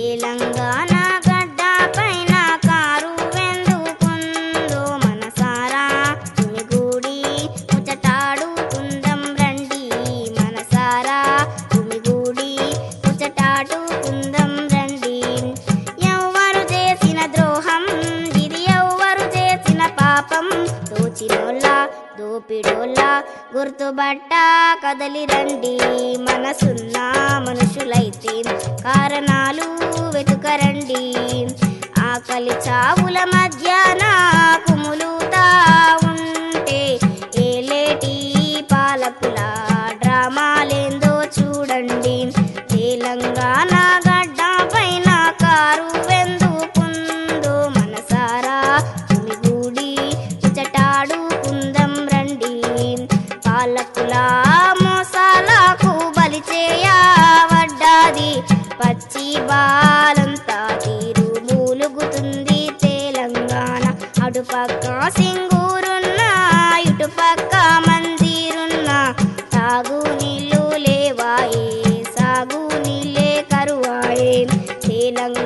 తెలంగాణ ఊపిడోలా గుర్తుబట్ట కదలిరండి మనసున్న మనుషులైతే కారణాలు వెతుకరండి. ఆకలి చావుల మధ్యాహ్న కుములుతా ఉంటే డ్రామాలేందో చూడండి. తెలంగాణ గడ్డ పైన కారు అటుపక్క సింగూరున్నా ఇటుపక్క మందిరున్నా తాగు నీళ్ళు లేవాయే సాగు నీళ్ళే కరువాయే తెలంగాణ